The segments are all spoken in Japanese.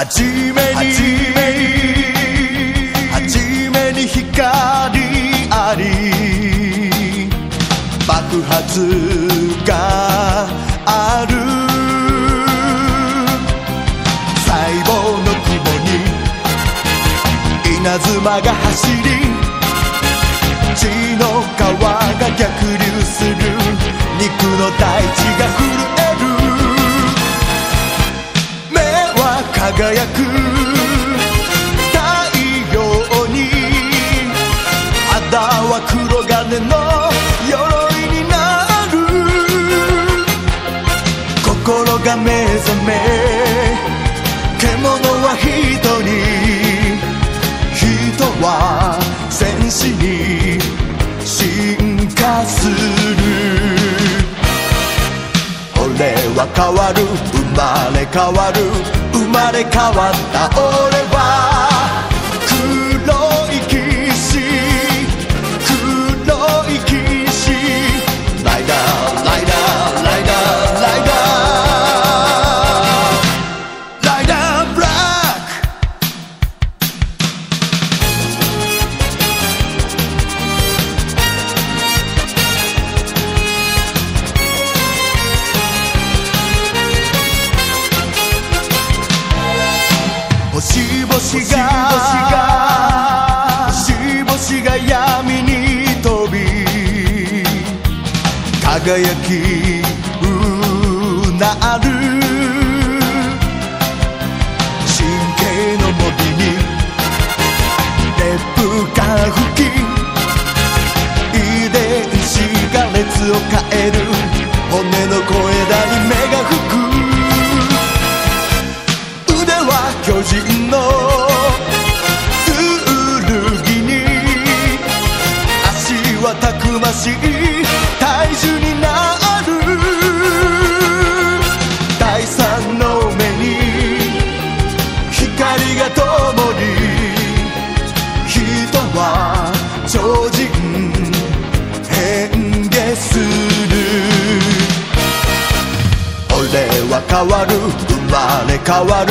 はじめにはじめに光あり爆発が稲妻が走り血の川が逆流する肉の大地が震える。目は輝く。太陽に肌は黒金の鎧になる。心が目覚めは変わる。生まれ変わる。生まれ変わった。俺は星々が星々が闇に飛び輝きうなる。神経の森に熱風が吹きくましい大樹になる第三の目に光が灯り人は超人。変化する俺は変わる生まれ変わる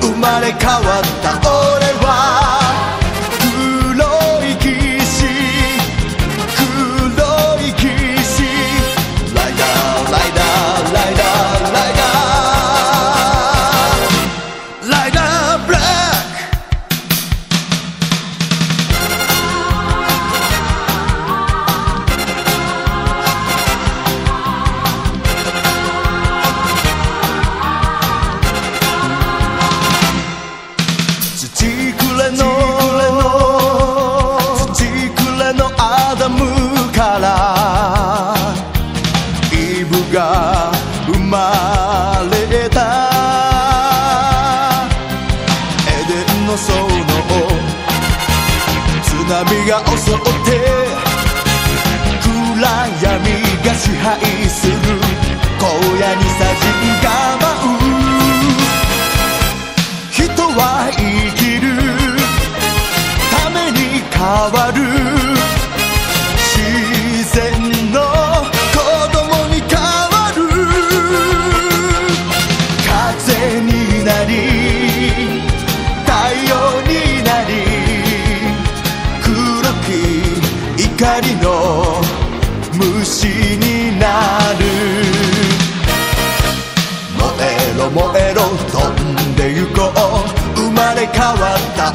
生まれ変わった俺はブが生まれた。エデンの園を津波が襲って暗闇が支配する。荒野にさじがまりの虫になる。燃えろ燃えろ飛んでゆこう。生まれ変わった